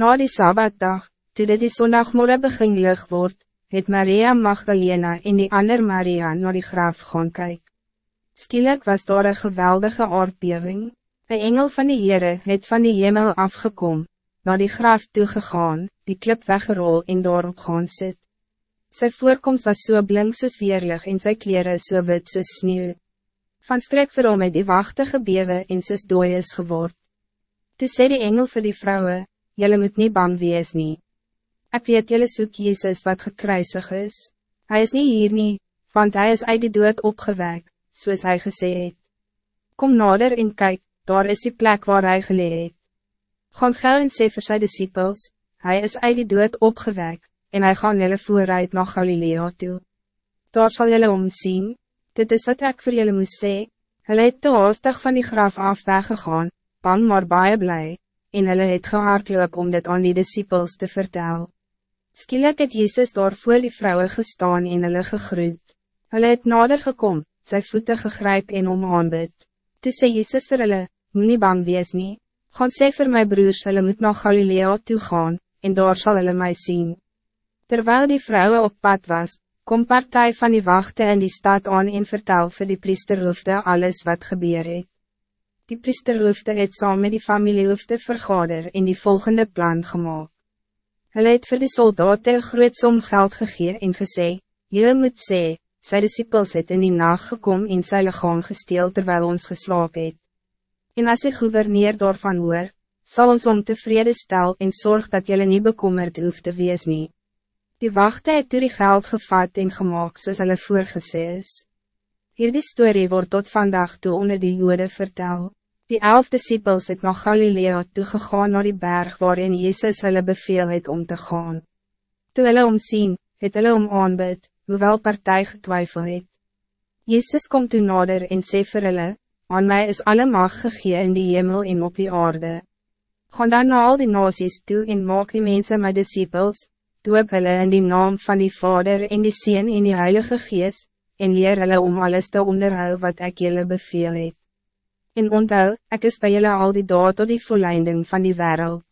Na die Sabbatdag, toe dit die zondagmorgen begin lig word, het Maria Magdalena en die ander Maria naar die graaf gaan kyk. Skielik was daar een geweldige aardbewing. Een engel van die Heere het van die hemel afgekom, naar die graaf toegegaan, die klip weggerol en daarop gaan sit. Sy voorkomst was so blink soos weerlig en sy kleren so wit soos sneeuw. Van skrik vir hom het die wachte gebewe en soos dooi is geword. Toe sê die engel vir die vrouwen, Jelle moet niet bang wees nie. Ek weet jelle soek Jezus wat gekruisig is. Hij is niet hier nie, want hij is uit die dood opgewek, soos hy gesê het. Kom nader en kijk, daar is die plek waar hij geleid het. Gaan gauw en sê vir sy disciples, hy is uit die dood opgewek, en hij gaan jelle vooruit na Galilea toe. Daar zal jelle omzien, dit is wat ik voor jelle moest sê, hy het te haastig van die graf af weggegaan, bang maar baie blij, en hulle het gehardloop om dit aan die disciples te vertellen. Skielik het Jezus daar voor die vrouwen gestaan en hulle gegroet. Hulle het nader gekom, sy voete gegryp en om aanbid. Toe sê Jezus vir hulle, moet nie bang wees nie, gaan sê vir my broers hulle moet na Galilea toe gaan, en daar zal hulle mij zien. Terwijl die vrouwen op pad was, kom partij van die wachten in die stad aan en vertel vir die priesterhoofde alles wat gebeur het. Die priesterhoofde het saam met die familiehoofde vergader en die volgende plan gemaakt. Hulle het vir die soldaten een groot som geld gegee en gesê, Julle moet sê, sy disciples het in die nacht gekom en sy lichaam gesteel terwijl ons geslaap het. En as die gouverneur daarvan hoor, zal ons om tevreden stel en zorg dat jullie niet bekommerd hoeft te wees nie. Die wachte het toe die geld gevat en gemaakt soos hulle voorgesê is. Hierdie story wordt tot vandaag toe onder die jode verteld. Die elf disciples het na Galilea toegegaan naar die berg waarin Jezus hulle beveel het om te gaan. Toe hulle omsien, het hulle om aanbid, hoewel partij getwijfel het. Jezus komt toe nader en sê vir hulle, aan mij is alle mag gegee in die hemel en op die aarde. Gaan dan na al die nasies toe en maak die mensen my disciples, doop hulle in die naam van die Vader en die Seen en die Heilige Gees, en leer hulle om alles te onderhou wat ik jullie beveel het. En onthou, ek is bij jullie al die daad tot die volleinding van die wereld.